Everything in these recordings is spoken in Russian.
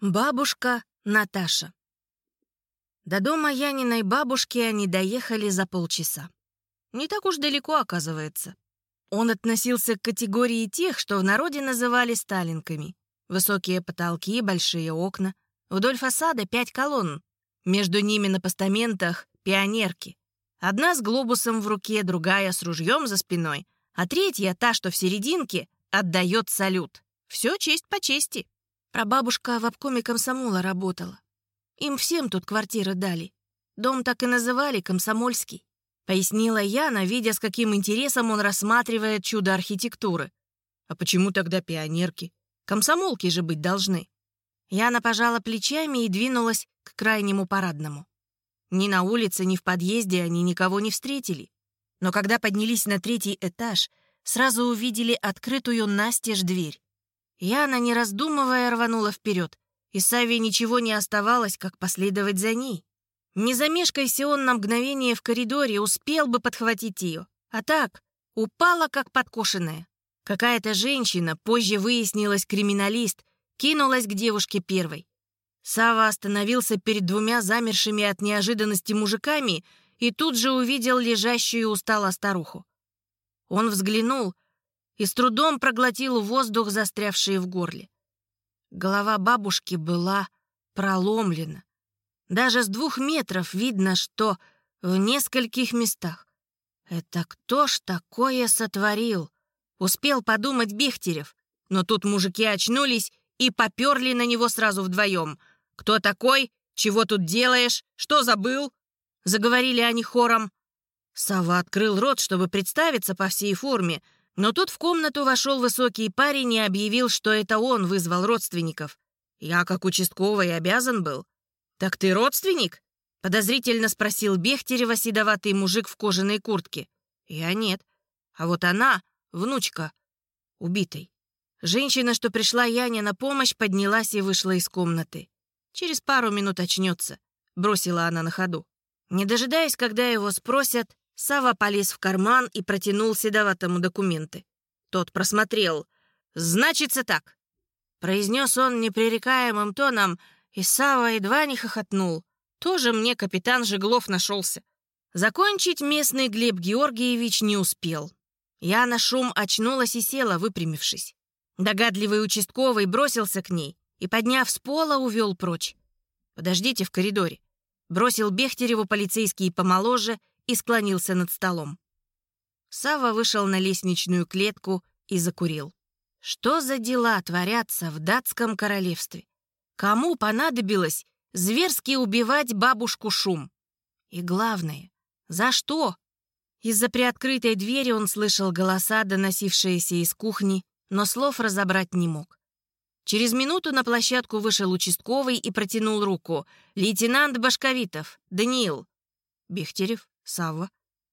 Бабушка Наташа. До дома Яниной бабушки они доехали за полчаса. Не так уж далеко, оказывается. Он относился к категории тех, что в народе называли сталинками. Высокие потолки, большие окна. Вдоль фасада пять колонн. Между ними на постаментах пионерки. Одна с глобусом в руке, другая с ружьем за спиной, а третья, та, что в серединке, отдает салют. Все честь по чести. Прабабушка в обкоме комсомола работала. Им всем тут квартиры дали. Дом так и называли «Комсомольский», — пояснила Яна, видя, с каким интересом он рассматривает чудо архитектуры. «А почему тогда пионерки? Комсомолки же быть должны». Яна пожала плечами и двинулась к крайнему парадному. Ни на улице, ни в подъезде они никого не встретили. Но когда поднялись на третий этаж, сразу увидели открытую настежь дверь. Яна, не раздумывая, рванула вперед, и Саве ничего не оставалось, как последовать за ней. Не замешкайся он на мгновение в коридоре, успел бы подхватить ее. А так, упала, как подкошенная. Какая-то женщина, позже выяснилась криминалист, кинулась к девушке первой. Сава остановился перед двумя замершими от неожиданности мужиками и тут же увидел лежащую устало старуху. Он взглянул — и с трудом проглотил воздух, застрявший в горле. Голова бабушки была проломлена. Даже с двух метров видно, что в нескольких местах. Это кто ж такое сотворил? Успел подумать Бехтерев, но тут мужики очнулись и поперли на него сразу вдвоем. «Кто такой? Чего тут делаешь? Что забыл?» Заговорили они хором. Сава открыл рот, чтобы представиться по всей форме — но тут в комнату вошел высокий парень и объявил, что это он вызвал родственников. Я, как участковый, обязан был. «Так ты родственник?» — подозрительно спросил Бехтерева седоватый мужик в кожаной куртке. «Я нет. А вот она, внучка, убитой». Женщина, что пришла Яне на помощь, поднялась и вышла из комнаты. «Через пару минут очнется», — бросила она на ходу. Не дожидаясь, когда его спросят, Сава полез в карман и протянул седоватому документы. Тот просмотрел. «Значится так», — произнес он непререкаемым тоном, и Сава едва не хохотнул. Тоже мне капитан Жеглов нашелся. Закончить местный Глеб Георгиевич не успел. Я на шум очнулась и села, выпрямившись. Догадливый участковый бросился к ней и, подняв с пола, увел прочь. «Подождите в коридоре». Бросил Бехтереву полицейский помоложе и склонился над столом. Сава вышел на лестничную клетку и закурил. Что за дела творятся в датском королевстве? Кому понадобилось зверски убивать бабушку Шум? И главное, за что? Из-за приоткрытой двери он слышал голоса, доносившиеся из кухни, но слов разобрать не мог. Через минуту на площадку вышел участковый и протянул руку. «Лейтенант Башковитов, Даниил». Бехтерев Савва.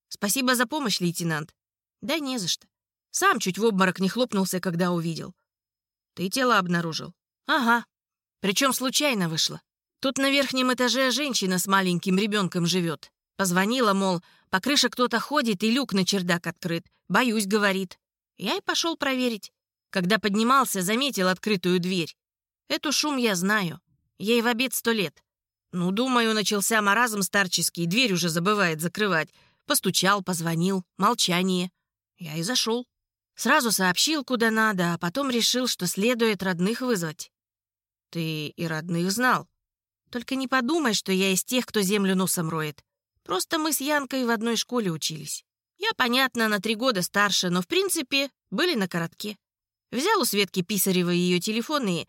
Спасибо за помощь, лейтенант. Да не за что. Сам чуть в обморок не хлопнулся, когда увидел. Ты тело обнаружил? Ага. Причем случайно вышло. Тут на верхнем этаже женщина с маленьким ребенком живет. Позвонила, мол, по крыше кто-то ходит и люк на чердак открыт. Боюсь, говорит. Я и пошел проверить. Когда поднимался, заметил открытую дверь. Эту шум я знаю. Ей в обед сто лет. Ну, думаю, начался маразм старческий, дверь уже забывает закрывать. Постучал, позвонил, молчание. Я и зашел. Сразу сообщил, куда надо, а потом решил, что следует родных вызвать. Ты и родных знал. Только не подумай, что я из тех, кто землю носом роет. Просто мы с Янкой в одной школе учились. Я, понятно, на три года старше, но, в принципе, были на коротке. Взял у Светки Писаревой ее телефон и...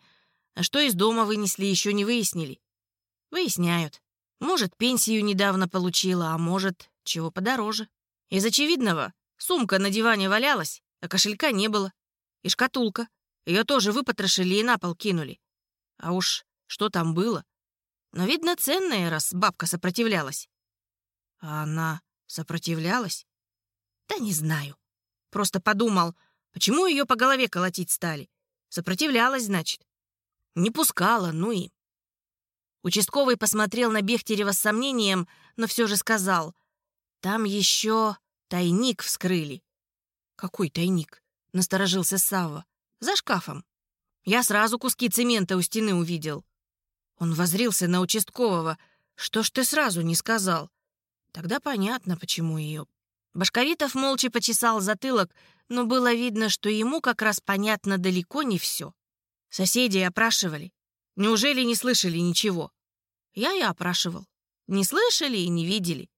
А что из дома вынесли, еще не выяснили. Выясняют. Может, пенсию недавно получила, а может, чего подороже. Из очевидного, сумка на диване валялась, а кошелька не было. И шкатулка. Ее тоже выпотрошили и на пол кинули. А уж что там было? Но, видно, ценное, раз бабка сопротивлялась. А она сопротивлялась? Да не знаю. Просто подумал, почему ее по голове колотить стали? Сопротивлялась, значит. Не пускала, ну и Участковый посмотрел на Бехтерева с сомнением, но все же сказал. «Там еще тайник вскрыли». «Какой тайник?» — насторожился Савва. «За шкафом. Я сразу куски цемента у стены увидел. Он возрился на участкового. «Что ж ты сразу не сказал?» Тогда понятно, почему ее. Башковитов молча почесал затылок, но было видно, что ему как раз понятно далеко не все. Соседи опрашивали. Неужели не слышали ничего? Я и опрашивал. Не слышали и не видели.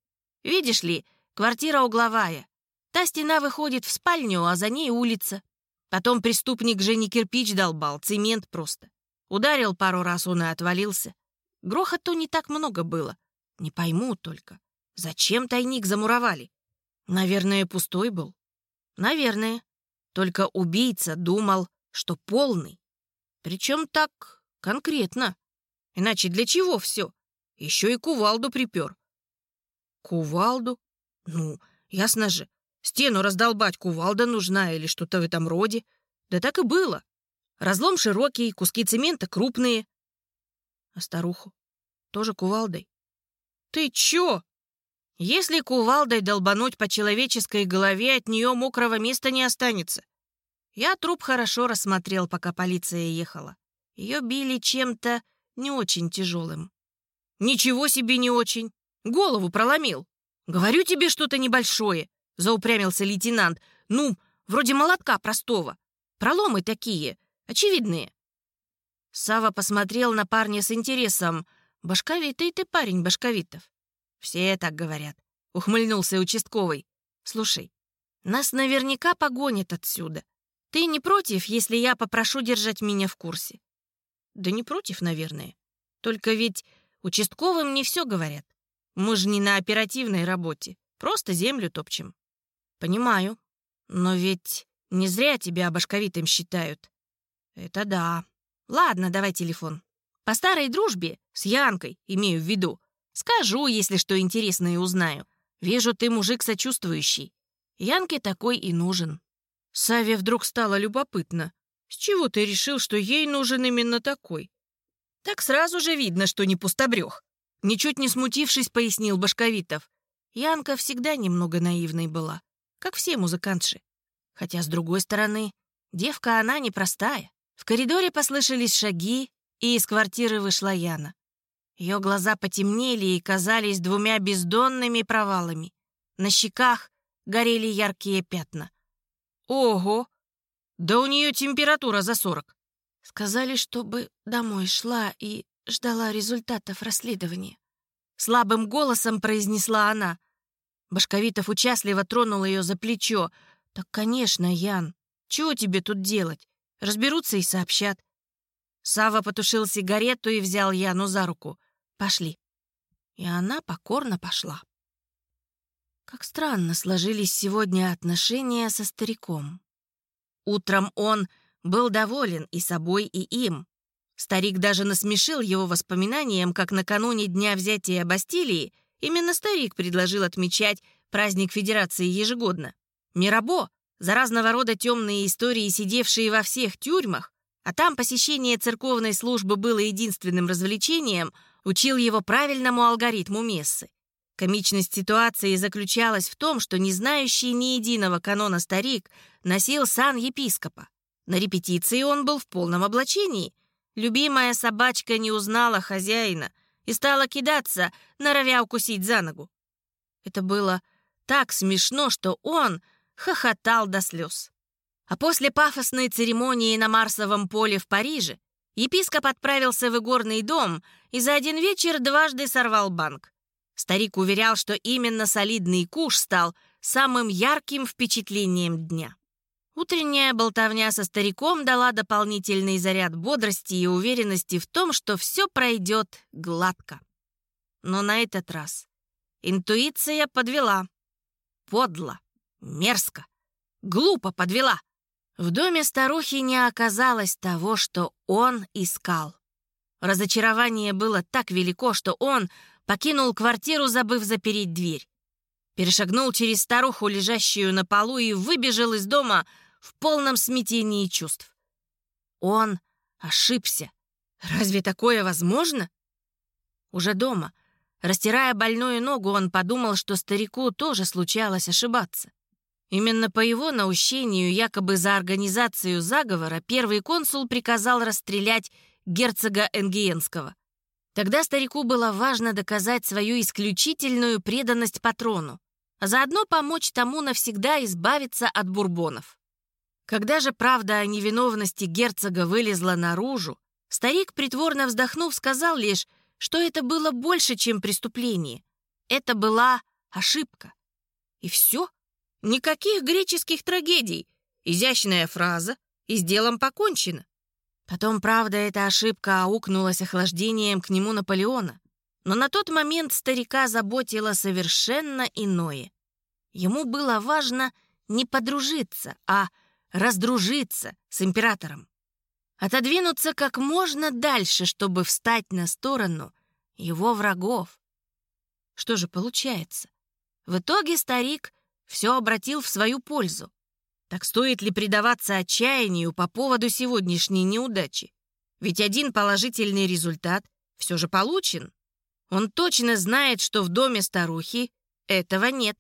Видишь ли, квартира угловая. Та стена выходит в спальню, а за ней улица. Потом преступник же не кирпич долбал, цемент просто. Ударил пару раз он и отвалился. Грохоту не так много было. Не пойму только, зачем тайник замуровали? Наверное, пустой был. Наверное. Только убийца думал, что полный. Причем так конкретно. Иначе для чего все? Еще и кувалду припер. Кувалду? Ну, ясно же. Стену раздолбать кувалда нужна или что-то в этом роде. Да так и было. Разлом широкий, куски цемента крупные. А старуху? Тоже кувалдой? Ты чё? Если кувалдой долбануть по человеческой голове, от нее мокрого места не останется. Я труп хорошо рассмотрел, пока полиция ехала. Ее били чем-то не очень тяжелым. Ничего себе не очень. Голову проломил. Говорю тебе что-то небольшое, заупрямился лейтенант. Ну, вроде молотка простого. Проломы такие, очевидные. Сава посмотрел на парня с интересом. «Башковитый ты парень, Башковитов». «Все так говорят», — ухмыльнулся участковый. «Слушай, нас наверняка погонят отсюда. Ты не против, если я попрошу держать меня в курсе?» «Да не против, наверное. Только ведь участковым не все говорят. Мы же не на оперативной работе, просто землю топчем». «Понимаю. Но ведь не зря тебя башковитым считают». «Это да. Ладно, давай телефон. По старой дружбе, с Янкой, имею в виду. Скажу, если что интересное узнаю. Вижу, ты мужик сочувствующий. Янке такой и нужен». Саве вдруг стало любопытно. «С чего ты решил, что ей нужен именно такой?» «Так сразу же видно, что не пустобрех», — ничуть не смутившись, пояснил Башковитов. Янка всегда немного наивной была, как все музыкантши. Хотя, с другой стороны, девка она непростая. В коридоре послышались шаги, и из квартиры вышла Яна. Ее глаза потемнели и казались двумя бездонными провалами. На щеках горели яркие пятна. «Ого! Да у нее температура за сорок!» Сказали, чтобы домой шла и ждала результатов расследования. Слабым голосом произнесла она. Башковитов участливо тронул ее за плечо. «Так, конечно, Ян, чего тебе тут делать? Разберутся и сообщат». Сава потушил сигарету и взял Яну за руку. Пошли». И она покорно пошла. Как странно сложились сегодня отношения со стариком. Утром он был доволен и собой, и им. Старик даже насмешил его воспоминанием, как накануне дня взятия Бастилии именно старик предложил отмечать праздник Федерации ежегодно. Мирабо, за разного рода темные истории, сидевшие во всех тюрьмах, а там посещение церковной службы было единственным развлечением — учил его правильному алгоритму мессы. Комичность ситуации заключалась в том, что не знающий ни единого канона старик носил сан епископа. На репетиции он был в полном облачении. Любимая собачка не узнала хозяина и стала кидаться, норовя укусить за ногу. Это было так смешно, что он хохотал до слез. А после пафосной церемонии на Марсовом поле в Париже Епископ отправился в игорный дом и за один вечер дважды сорвал банк. Старик уверял, что именно солидный куш стал самым ярким впечатлением дня. Утренняя болтовня со стариком дала дополнительный заряд бодрости и уверенности в том, что все пройдет гладко. Но на этот раз интуиция подвела. Подло, мерзко, глупо подвела. В доме старухи не оказалось того, что он искал. Разочарование было так велико, что он покинул квартиру, забыв запереть дверь. Перешагнул через старуху, лежащую на полу, и выбежал из дома в полном смятении чувств. Он ошибся. Разве такое возможно? Уже дома, растирая больную ногу, он подумал, что старику тоже случалось ошибаться. Именно по его наущению, якобы за организацию заговора, первый консул приказал расстрелять герцога Энгиенского. Тогда старику было важно доказать свою исключительную преданность патрону, а заодно помочь тому навсегда избавиться от бурбонов. Когда же правда о невиновности герцога вылезла наружу, старик, притворно вздохнув, сказал лишь, что это было больше, чем преступление. Это была ошибка. И все. Никаких греческих трагедий. Изящная фраза, и с делом покончено. Потом, правда, эта ошибка аукнулась охлаждением к нему Наполеона. Но на тот момент старика заботило совершенно иное. Ему было важно не подружиться, а раздружиться с императором. Отодвинуться как можно дальше, чтобы встать на сторону его врагов. Что же получается? В итоге старик все обратил в свою пользу. Так стоит ли предаваться отчаянию по поводу сегодняшней неудачи? Ведь один положительный результат все же получен. Он точно знает, что в доме старухи этого нет.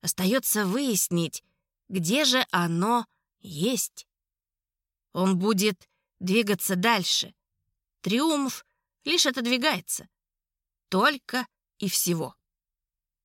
Остается выяснить, где же оно есть. Он будет двигаться дальше. Триумф лишь отодвигается. Только и всего.